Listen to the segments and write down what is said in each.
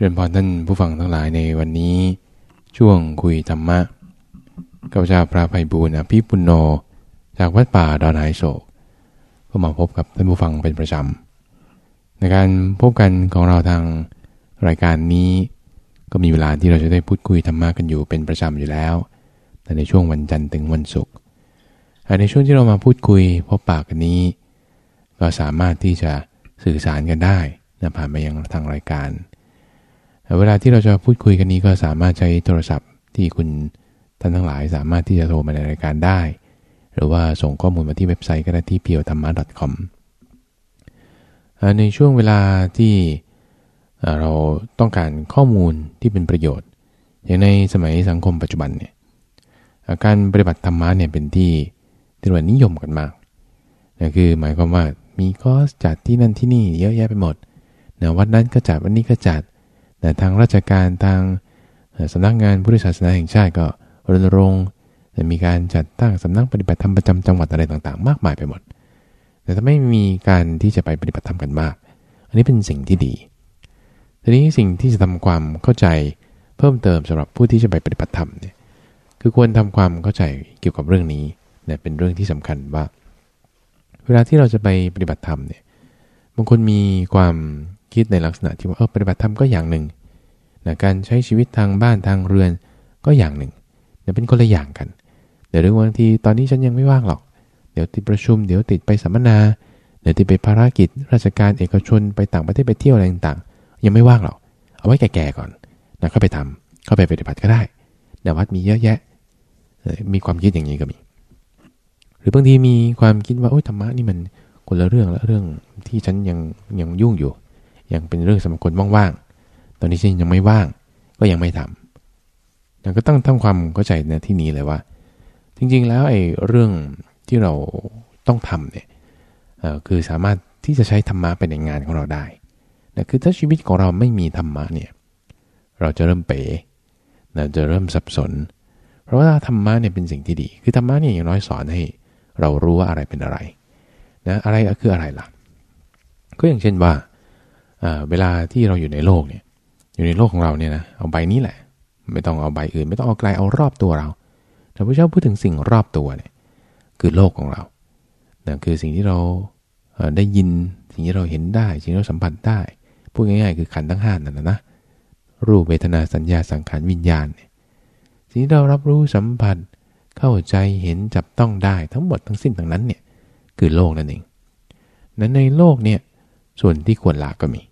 เรียนพรท่านผู้ฟังทั้งหลายในวันนี้ ช่วงคุยธรรมะกับเจ้าพระภัยบูรณ์อภิปุโน จากวัดป่าดอนหายโศกก็มาพบกับท่านผู้ฟังเป็นประจำในการพบกันของเราทางรายการนี้ ก็มีเวลาที่เราจะได้พูดคุยธรรมะกันอยู่เป็นประจำอยู่แล้ว แต่ในช่วงวันจันทร์ถึงวันศุกร์ในช่วงที่เรามาพูดคุยพบปากกันนี้ ก็สามารถที่จะสื่อสารกันได้ผ่านมายังทางรายการ เวลาที่เราจะพูดคุยกันนี้ก็สามารถใช้โทรศัพท์ที่คุณท่านทั้งหลายสามารถที่จะโทรมาในรายการได้ หรือว่าส่งข้อมูลมาที่เว็บไซต์ก็ได้ที่ p i o t h a m m a c o m ในช่วงเวลาที่เราต้องการข้อมูลที่เป็นประโยชน์ อย่างในสมัยสังคมปัจจุบันเนี่ยการปฏิบัติธรรมะเนี่ยเป็นที่ที่เรานิยมกันมากนะคือหมายความว่ามีคอร์สจัดที่นั่นที่นี่เยอะแยะไปหมดนะวัดนั้นก็จัดวันนี้ก็จัด แต่ทางราชการทางสำนักงานพุทธศาสนาแห่งชาติก็รณรงค์มีการจัดตั้งสำนักปฏิบัติธรรมประจำจังหวัดอะไรต่างๆ มากมายไปหมด แต่ถ้าไม่มีการที่จะไปปฏิบัติธรรมกันมาก อันนี้เป็นสิ่งที่ดี ทีนี้สิ่งที่จะทำความเข้าใจเพิ่มเติมสำหรับผู้ที่จะไปปฏิบัติธรรมเนี่ย คือควรทำความเข้าใจเกี่ยวกับเรื่องนี้เนี่ยเป็นเรื่องที่สำคัญว่า เวลาที่เราจะไปปฏิบัติธรรมเนี่ย บางคนมีความคิดในลักษณะที่ว่าเออปฏิบัติธรรมก็อย่างหนึ่ง นะการใช้ชีวิตทางบ้านทางเรือนก็อย่างหนึ่งเนี่ยเป็นคนละอย่างกัน เดี๋ยวเรื่องบางทีตอนนี้ฉันยังไม่ว่างหรอก เดี๋ยวติดประชุม เดี๋ยวติดไปสัมมนา เดี๋ยวติดไปภารกิจ ราชการเอกชนไปต่างประเทศไปเที่ยวอะไรต่างๆ ยังไม่ว่างหรอก เอาไว้แก่ๆก่อนนะเข้าไปทำเข้าไปปฏิบัติก็ได้เดี๋ยววัดมีเยอะแยะ มีความคิดอย่างนี้ก็มี หรือบางทีมีความคิดว่าโอ้ยธรรมะนี่มันคนละเรื่องละเรื่องที่ฉันยังยังยุ่งอยู่ ยังเป็นเรื่องสำหรับคนว่างๆ ตอนนี้ฉันยังไม่ว่าง ก็ยังไม่ทำแล้วก็ต้องทำความเข้าใจในที่นี้เลยว่า จริงๆแล้วไอ้เรื่องที่เราต้องทำเนี่ยคือสามารถที่จะใช้ธรรมะไปในงานของเราได้นะคือถ้าชีวิตของเราไม่มีธรรมะเนี่ยเราจะเริ่มเป๋เราจะเริ่มสับสน เพราะว่าธรรมะเนี่ยเป็นสิ่งที่ดี คือธรรมะเนี่ยอย่างน้อยสอนให้เรารู้ว่าอะไรเป็นอะไรนะอะไรคืออะไรล่ะ ก็อย่างเช่นว่าเวลาที่เราอยู่ในโลกเนี่ย อยู่ในโลกของเราเนี่ยนะเอาใบนี้แหละ ไม่ต้องเอาใบอื่น ไม่ต้องเอาไกลเอารอบตัวเราแต่พระเจ้าพูดถึงสิ่งรอบตัวเนี่ยคือโลกของเรานั่นคือสิ่งที่เราได้ยินสิ่งที่เราเห็นได้ สิ่งที่เราสัมผัสได้ พูดง่ายๆ คือขันทั้งห้านั่นนะนะรูปเวทนาสัญญาสังขารวิญญาณเนี่ยสิ่งที่เรารับรู้สัมผัสเข้าใจเห็นจับต้องได้ทั้งหมดทั้งสิ้นทั้งนั้นเนี่ยคือโลกนั่นเองนั้นในโลกเนี่ยส่วนที่ควรละก็มี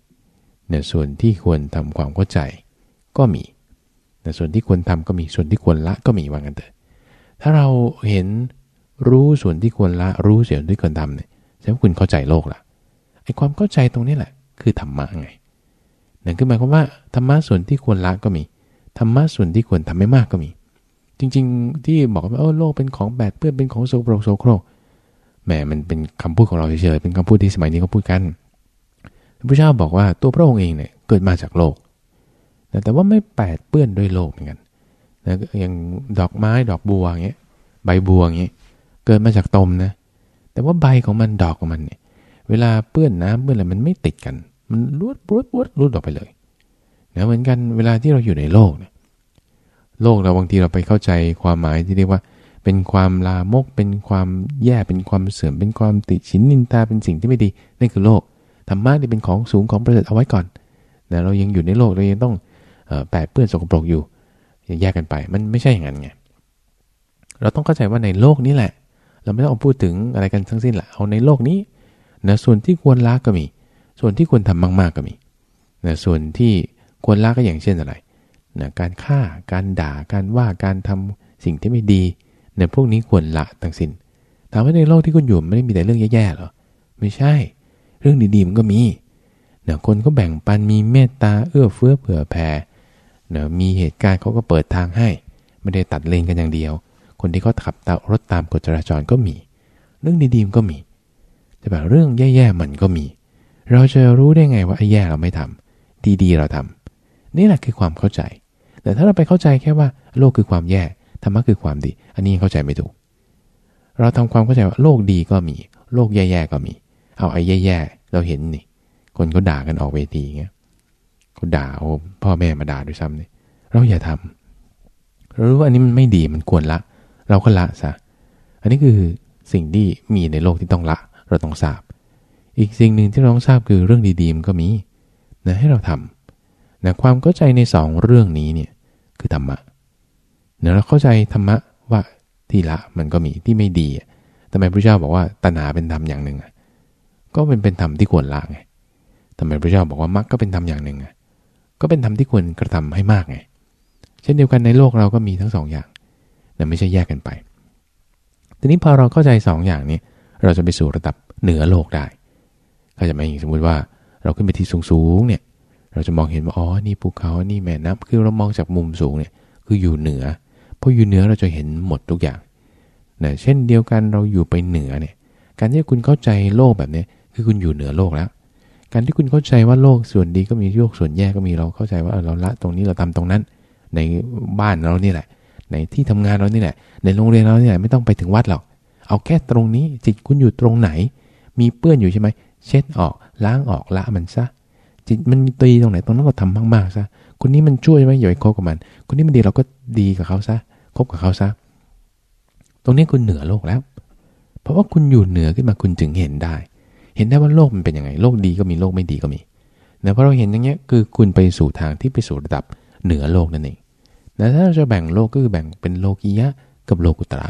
เนี่ยส่วนที่ควรทำความเข้าใจก็มีแต่ส่วนที่ควรทำก็มีส่วนที่ควรละก็มีว่างันเถอะถ้าเราเห็นรู้ส่วนที่ควรละรู้ส่วนที่ควรทำเนี่ยแสดงว่าคุณเข้าใจโลกละไอ้ความเข้าใจตรงนี้แหละ คือธรรมะไงนั่นคือหมายความว่าธรรมะส่วนที่ควรละก็มีธรรมะส่วนที่ควรทำไม่มากก็มี จริง ๆ ที่บอกว่าเออโลกเป็นของแบดเปื้อนเป็นของโสโครกโสโครกแหมมันเป็นคำพูดของเราเฉยๆเป็นคำพูดที่สมัยนี้เขาพูดกัน พระเจ้าบอกว่าตัวพระองค์เองเนี่ยเกิดมาจากโลก แต่ว่าไม่แปดเปื้อนด้วยโลกเหมือนกันนะอย่างดอกไม้ดอกบัวอย่างเงี้ยใบบัวอย่างเงี้ยเกิดมาจากตมนะ แต่ว่าใบของมันดอกของมันเนี่ยเวลาเปื้อนน้ำเปื้อนอะไรมันไม่ติดกัน มันรวดรวดรวดรวดออกไปเลยนะเหมือนกันเวลาที่เราอยู่ในโลกเนี่ยโลกเราบางทีเราไปเข้าใจความหมายที่เรียกว่า เป็นความลามกเป็นความแย่เป็นความเสื่อมเป็นความติดชินนินตาเป็นสิ่งที่ไม่ดีนั่นคือโลก ธรรมะนี่เป็นของสูงของประเสริฐเอาไว้ก่อนนะเรายังอยู่ในโลกเรายังต้องแปดเปื้อนสกปรกอยู่ยังแยกกันไป มันไม่ใช่อย่างนั้นไงเราต้องเข้าใจว่าในโลกนี้แหละ เราไม่ต้องพูดถึงอะไรกันทั้งสิ้นแหละเอาในโลกนี้นะส่วนที่ควรละก็มี ส่วนที่ควรทำมากๆก็มีนะส่วนที่ควรละก็อย่างเช่นอะไรนะการฆ่าการด่าการว่าการทำสิ่งที่ไม่ดีในพวกนี้ควรละทั้งสิน้นถามว่าในโลกที่คุณอยู่ไม่ได้มีแต่เรื่องแย่ๆหรอไม่ใช่ เรื่องดีๆมันก็มีเนี่ยคนก็แบ่งปันมีเมตตาเอื้อเฟื้อเผื่อแผ่เนี่ยมีเหตุการณ์เขาก็เปิดทางให้ ไม่ได้ตัดเลนกันอย่างเดียว คนที่เขาขับตารถตามกฎจราจรก็มี เรื่องดีๆมันก็มี แต่แบบเรื่องแย่ๆมันก็มี เราจะรู้ได้ไงว่าไอ้แย่เราไม่ทำดีๆเราทำนี่แหละคือความเข้าใจ แต่ถ้าเราไปเข้าใจแค่ว่าโลกคือความแย่ธรรมะคือความดี อันนี้เข้าใจไม่ถูกเราทำความเข้าใจว่าโลกดีก็มี โลกแย่ๆก็มี เอาไอ้แย่ๆเราเห็นนี่ คนก็ด่ากันออกเวทีเงี้ยเขาด่าโอ้พ่อแม่มาด่าด้วยซ้ำเนี่ยเราอย่าทำเรารู้ว่าอันนี้มันไม่ดีมันควรละ เราก็ละซะอันนี้คือสิ่งที่มีในโลกที่ต้องละ เราต้องทราบ อีกสิ่งหนึ่งที่เราต้องทราบคือเรื่องดีๆมันก็มีนะให้เราทำนะความเข้าใจในสองเรื่องนี้เนี่ยคือธรรมะเนะเราเข้าใจธรรมะว่าที่ละมันก็มีที่ไม่ดีทำไมพระเจ้าบอกว่าตัณหาเป็นธรรมอย่างหนึ่งอะ ก็เป็นเป็นธรรมที่ควรละไงทำไมพระเจ้าบอกว่ามรรคก็เป็นธรรมอย่างหนึ่งอะก็เป็นธรรมที่ควรกระทำให้มากไง เช่นเดียวกันในโลกเราก็มีทั้งสองอย่างแต่ไม่ใช่แยกกันไป ทีนี้พอเราเข้าใจ2ออย่างนี้ เราจะไปสู่ระดับเหนือโลกได้ก็จะไม่สมมุติว่าเราขึ้นไปที่สูงๆเนี่ย เราจะมองเห็นว่า อ๋อ นี่ภูเขา นี่แม่น้ำคือเรามองจากมุมสูงเนี่ย คืออยู่เหนือพออยู่เหนือเราจะเห็นหมดทุกอย่างนะเช่นเดียวกันเราอยู่ไปเหนือเนี่ย การที่คุณเข้าใจโลกแบบนี้ คือคุณอยู่เหนือโลกแล้ว การที่คุณเข้าใจว่าโลกส่วนดีก็มีโลกส่วนแย่ก็มีเราเข้าใจว่าเราละตรงนี้เราทำตรงนั้น ในบ้านเรานี่แหละ ในที่ทำงานเรานี่แหละ ในโรงเรียนเรานี่แหละไม่ต้องไปถึงวัดหรอก เอาแค่ตรงนี้จิตคุณอยู่ตรงไหน มีเปื้อนอยู่ใช่ไหมเช็ดออกล้างออกละมันซะจิตมันมีตีตรงไหนตรงนั้นเราทำมากๆซะคนนี้มันช่วยไหมอย่าไปคบกับมัน คนนี้มันดีเราก็ดีกับเขาซะคบกับเขาซะตรงนี้คุณเหนือโลกแล้ว เพราะว่าคุณอยู่เหนือขึ้นมาคุณถึงเห็นได้ เห็นได้ว่าโลกมันเป็นยังไง โลกดีก็มีโลกไม่ดีก็มีนะเพราะเราเห็นอย่างเงี้ยคือคุณไปสู่ทางที่ไปสู่ระดับเหนือโลกนั่นเองนะถ้าเราจะแบ่งโลกก็คือแบ่งเป็นโลกียะกับโลกุตระ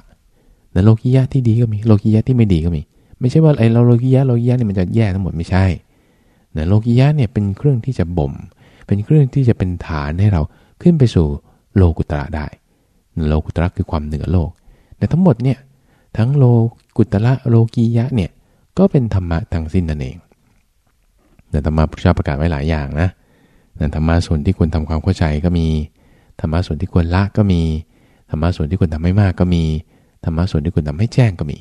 นะโลกียะที่ดีก็มีโลกียะที่ไม่ดีก็มี ไม่ใช่ว่าไอ้เราโลกียะโลกียะเนี่ยมันจะแย่ทั้งหมดไม่ใช่นะโลกียะเนี่ยเป็นเครื่องที่จะบ่ม เป็นเครื่องที่จะเป็นฐานให้เราขึ้นไปสู่โลกุตระได้ โลกุตระคือความเหนือโลกแต่ทั้งหมดเนี่ยทั้งโลกุตระโลกียะเนี่ย ก็เป็นธรรมะทั้งสิ้นนั่นเองแต่ธรรมะพระเจ้าประกาศไว้หลายอย่างนะแต่ธรรมะส่วนที่ควรทำความเข้าใจก็มี ธรรมะส่วนที่ควรละก็มี ธรรมะส่วนที่ควรทำให้มากก็มี ธรรมะส่วนที่ควรทำให้แจ้งก็มี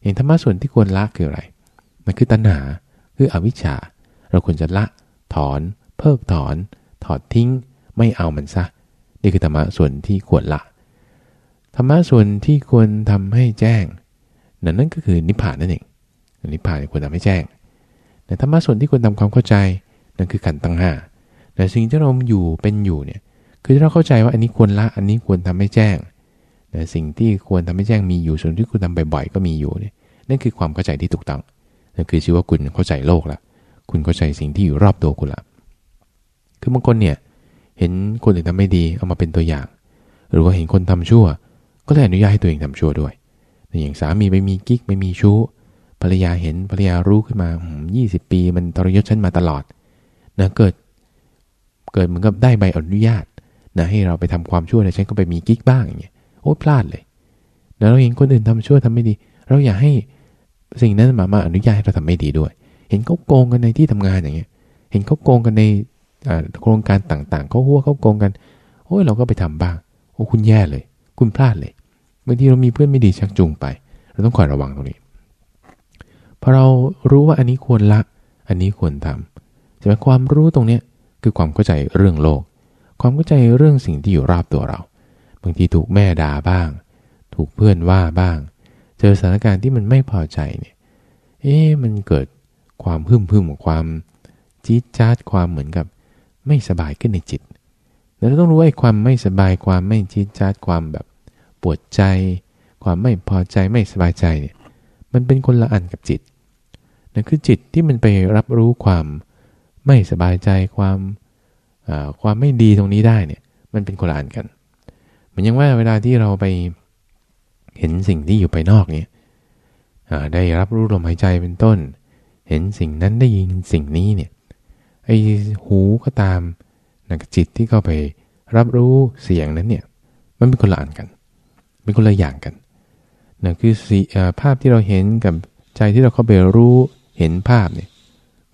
เองธรรมะส่วนที่ควรละคืออะไร มันคือตัณหา คืออวิชชา เราควรจะละ ถอน เพิกถอน ถอดทิ้ง ไม่เอามันซะ นี่คือธรรมะส่วนที่ควรละ ธรรมะส่วนที่ควรทำให้แจ้ง นั่นนั่นก็คือนิพพานนั่นเอง นิพพานควรทำให้แจ้งแต่ธรรมะส่วนที่ควรทำความเข้าใจนั่นคือขันตั้งห้าแต่สิ่งที่เราอยู่เป็นอยู่เนี่ยคือเราเข้าใจว่าอันนี้ควรละอันนี้ควรทำให้แจ้งแต่สิ่งที่ควรทำให้แจ้งมีอยู่ส่วนที่คุณทำบ่อยๆก็มีอยู่เนี่ยนั่นคือความเข้าใจที่ถูกต้องนั่นคือชื่อว่าคุณเข้าใจโลกละคุณเข้าใจสิ่งที่อยู่รอบตัวคุณละคือบางคนเนี่ยเห็นคนอื่นทำไม่ดีเอามาเป็นตัวอย่าง หรือว่าเห็นคนทำชั่ว ก็เลยอนุญาตให้ตัวเองทำชั่วด้วยอย่างสามีไปมีกิ๊กไปมีชู้ ภรรยาเห็นภรรยารู้ขึ้นมายี่สิบปี มันตรยศฉันมาตลอดนะเกิดเกิดเหมือนกับได้ใบอนุญาตนะให้เราไปทำความชั่วแต่ฉันก็ไปมีกิ๊กบ้างอย่างเงี้ยโอ้พลาดเลยแล้วเราเห็นคนอื่นทำชั่วทำไม่ดี เราอยากให้สิ่งนั้นมามาอนุญาตให้เราทำไม่ดีด้วย เห็นเขาโกงกันในที่ทำงานอย่างเงี้ย เห็นเขาโกงกันในโครงการต่างๆเขาหัวเขาโกงกัน โอ้ยเราก็ไปทำบ้าง โอ้คุณแย่เลย คุณพลาดเลยบางทีเรามีเพื่อนไม่ดีชักจูงไป เราต้องคอยระวังตรงนี้ พอเรารู้ว่าอันนี้ควรละ อันนี้ควรทำใช่ไหมความรู้ตรงนี้คือความเข้าใจเรื่องโลก ความเข้าใจเรื่องสิ่งที่อยู่รอบตัวเรา บางทีถูกแม่ด่าบ้าง ถูกเพื่อนว่าบ้าง เจอสถานการณ์ที่มันไม่พอใจเนี่ย เอ๊ะมันเกิดความพึ่มพึ่มความจี๊ดจ๊าดความเหมือนกับ ไม่สบายขึ้นในจิตเราต้องรู้ว่าความไม่สบายความไม่จี๊ดจ๊าดความแบบปวดใจ ความไม่พอใจไม่สบายใจเนี่ยมันเป็นคนละอันกับจิต นั่นคือจิตที่มันไปรับรู้ความไม่สบายใจความความไม่ดีตรงนี้ได้เนี่ยมันเป็นคนละอันกันเหมือนอย่างว่าเวลาที่เราไปเห็นสิ่งที่อยู่ไปนอกเนี่ยได้รับรู้ลมหายใจเป็นต้น เห็นสิ่งนั้นได้ยินสิ่งนี้เนี่ยไอ้หูก็ตามนะจิตที่เข้าไปรับรู้เสียงนั้นเนี่ยมันเป็นคนละอันกันเป็นคนละอย่างกันนะคือภาพที่เราเห็นกับใจที่เราเข้าไปรู้ เห็นภาพเนี่ย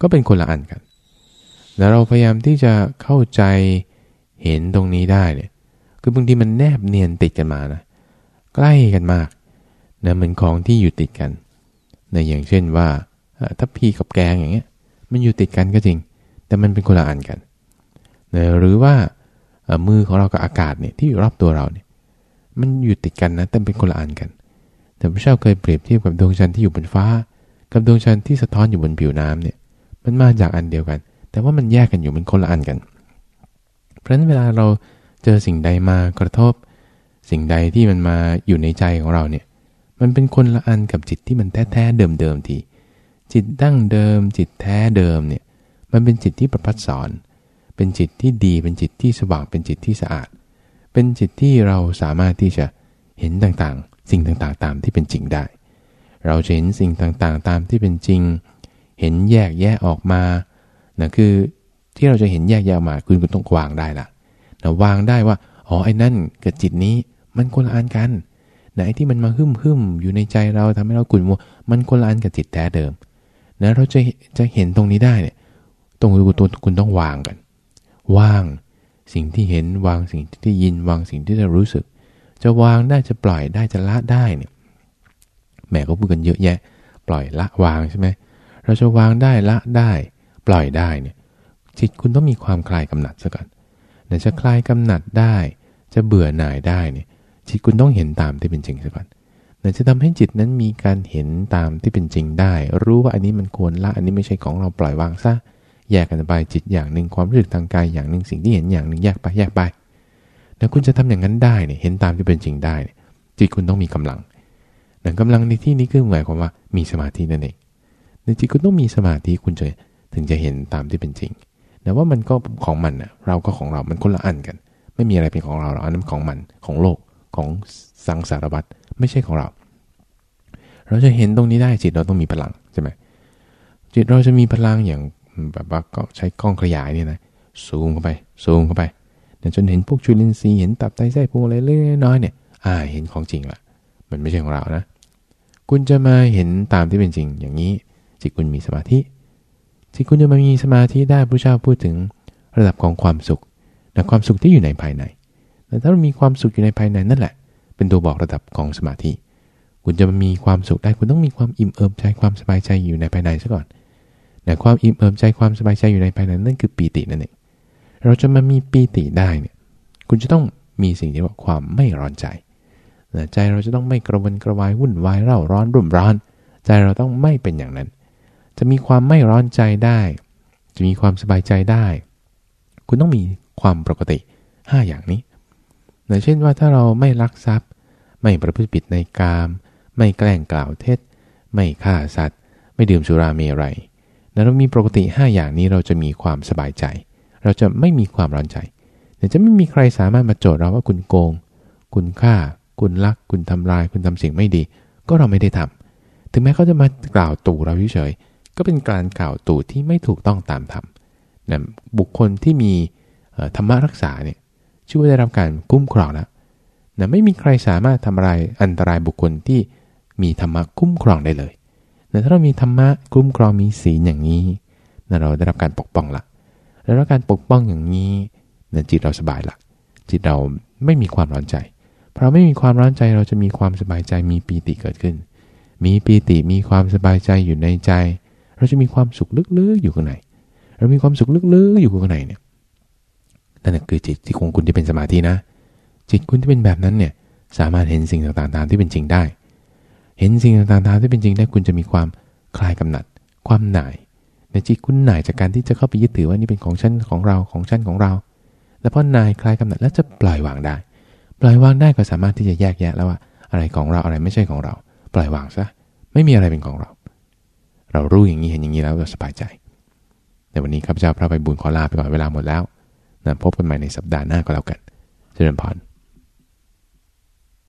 ก็เป็นคนละอันกัน แล้วเราพยายามที่จะเข้าใจเห็นตรงนี้ได้เนี่ยคือบางทีมันแนบเนียนติดกันมานะใกล้กันมากนะเหมือนของที่อยู่ติดกันนะอย่างเช่นว่าถ้าพีกับแกงอย่างเงี้ยมันอยู่ติดกันก็จริง แต่มันเป็นคนละอันกันนะหรือว่ามือของเรากับอากาศเนี่ยที่อยู่รอบตัวเราเนี่ยมันอยู่ติดกันนะแต่เป็นคนละอันกันแต่พระเจ้าเคยเปรียบเทียบกับดวงจันทร์ที่อยู่บนฟ้า กับดวงจันทร์ที่สะท้อนอยู่บนผิวน้ำเนี่ย มันมาจากอันเดียวกัน แต่ว่ามันแยกกันอยู่มันคนละอันกัน เพราะฉะนั้นเวลาเราเจอสิ่งใดมากระทบ สิ่งใดที่มันมาอยู่ในใจของเราเนี่ย มันเป็นคนละอันกับจิตที่มันแท้แท้เดิมเดิมที จิตดั้งเดิม จิตแท้เดิมเนี่ย มันเป็นจิตที่ประพัดสอน เป็นจิตที่ดี เป็นจิตที่สว่าง เป็นจิตที่สะอาด เป็นจิตที่เราสามารถที่จะเห็นต่างๆ สิ่งต่างๆ ตามที่เป็นจริงได้ เราจะเห็นสิ่งต่างๆ ตามที่เป็นจริง เห็นแยกแยะออกมานะคือที่เราจะเห็นแยกแยะออกมาคุณคุณต้องวางได้ละนะวางได้ว่าอ๋อไอ้นั่นกับจิตนี้มันคนละอันกันนะไอ้ที่มันมาหึ่มหึมอยู่ในใจเราทำให้เรากุ่นมัวมันคนละอันกับจิตแท้เดิมนะเราจะจะเห็นตรงนี้ได้เนี่ยตรงตัวคุณต้องวางกันวางสิ่งที่เห็นวางสิ่งที่ได้ยินวางสิ่งที่จะรู้สึก จะวางได้จะปล่อยได้จะละได้เนี่ย แม่ก็พูดกันเยอะแยะ ปล่อยละวางใช่ไหมเราจะวางได้ละได้ปล่อยได้เนี่ยจิตคุณต้องมีความคลายกำหนัดซะก่อนแต่จะคลายกำหนัดได้ จะเบื่อหน่ายได้เนี่ยจิตคุณต้องเห็นตามที่เป็นจริงซะก่อนแต่จะทำให้จิตนั้นมีการเห็นตามที่เป็นจริงได้ รู้ว่าอันนี้มันควรละ อันนี้ไม่ใช่ของเราปล่อยวางซะแยกกันไปจิตอย่างหนึ่งความรู้สึกทางกายอย่างหนึ่งสิ่งที่เห็นอย่างหนึ่งแยกไปแยกไปแล้วคุณจะทำอย่างนั้นได้เนี่ยเห็นตามที่เป็นจริงได้ จิตคุณต้องมีกำลัง แต่กำลังในที่นี้คือหมายความว่ามีสมาธินั่นเองในจิตคุณต้องมีสมาธิคุณจะถึงจะเห็นตามที่เป็นจริง แต่ว่ามันก็ของมันนะเราก็ของเรา มันคนละอันกัน ไม่มีอะไรเป็นของเราหรอกอันนั้นของมันของโลกของสังสารวัตรไม่ใช่ของเรา เราจะเห็นตรงนี้ได้จิตเราต้องมีพลังใช่ไหมจิตเราจะมีพลังอย่างแบบว่าก็ใช้กล้องขยายเนี่ยนะซูมเข้าไปซูมเข้าไปจนเห็นพวกจุลินทรีย์เห็นตับไตไส้พุงอะไรเล็กน้อยเนี่ยอ่าเห็นของจริงละมันไม่ใช่ของเรานะ คุณจะมาเห็นตามที่เป็นจริงอย่างนี้ จิตคุณมีสมาธิจิตคุณจะมามีสมาธิได้พระเจ้าพูดถึงระดับของความสุขแต่ความสุขที่อยู่ในภายในแต่ถ้าเรามีความสุขอยู่ในภายในนั่นแหละ เป็นตัวบอกระดับของสมาธิ คุณจะมีความสุขได้คุณต้องมีความอิ่มเอิบใจความสบายใจอยู่ในภายในซะก่อนแต่ความอิ่มเอิบใจความสบายใจอยู่ในภายในนั่นคือปีตินั่นเองเราจะมามีปีติได้เนี่ยคุณจะต้องมีสิ่งที่ว่าความไม่ร้อนใจ ใจเราจะต้องไม่กระวนกระวายวุ่นวายเร่าร้อนรุ่มร้อน ใจเราต้องไม่เป็นอย่างนั้น จะมีความไม่ร้อนใจได้ จะมีความสบายใจได้ คุณต้องมีความปกติ 5 อย่างนี้อย่างเช่นว่าถ้าเราไม่ลักทรัพย์ ไม่ประพฤติผิดในกาม ไม่แกล้งกล่าวเท็จ ไม่ฆ่าสัตว์ ไม่ดื่มสุราเมรัยแล้วเรามีปกติ 5 อย่างนี้เราจะมีความสบายใจ เราจะไม่มีความร้อนใจแต่จะไม่มีใครสามารถมาโจทย์เราว่าคุณโกง คุณฆ่า คุณลักคุณทำลาย คุณทำสิ่งไม่ดี ก็เราไม่ได้ทำถึงแม้เขาจะมากล่าวตู่เราเฉยๆก็เป็นการกล่าวตู่ที่ไม่ถูกต้องตามธรรมนะบุคคลที่มีธรรมรักษาเนี่ยชื่อว่าได้รับการคุ้มครองแล้วนะไม่มีใครสามารถทำอะไรอันตรายบุคคลที่มีธรรมะคุ้มครองได้เลยนะถ้าเรามีธรรมะคุ้มครองมีศีลอย่างนี้นะเราได้รับการปกป้องละแล้วการปกป้องอย่างนี้นะจิตเราสบายละจิตเราไม่มีความร้อนใจ เพราะไม่มีความร้อนใจเราจะมีความสบายใจมีปีติเกิดขึ้น มีปีติมีความสบายใจอยู่ในใจ เราจะมีความสุขลึกๆอยู่ข้างในเรามีความสุขลึกๆอยู่ข้างในเนี่ยนั่นคือจิตที่ของคุณที่เป็นสมาธินะ จิตคุณที่เป็นแบบนั้นเนี่ยสามารถเห็นสิ่งต่างๆตามที่เป็นจริงได้ เห็นสิ่งต่างๆตามที่เป็นจริงได้คุณจะมีความคลายกำหนัด ความหน่าย ในจิตคุณหน่ายจากการที่จะเข้าไปยึดถือว่านี่เป็นของฉันของเราของฉันของเรา แล้วพอหน่ายคลายกำหนัดแล้วจะปล่อยวางได้ ปล่อยวางได้ก็สามารถที่จะแยกแยะแล้วว่า อะไรของเราอะไรไม่ใช่ของเรา ปล่อยวางซะไม่มีอะไรเป็นของเรา เรารู้อย่างนี้เห็นอย่างนี้แล้วเราสบายใจ ในวันนี้ข้าพเจ้าพระไปบุญขอลาไปก่อนเวลาหมดแล้วนะพบกันใหม่ในสัปดาห์หน้าก็แล้วกันเจริญพร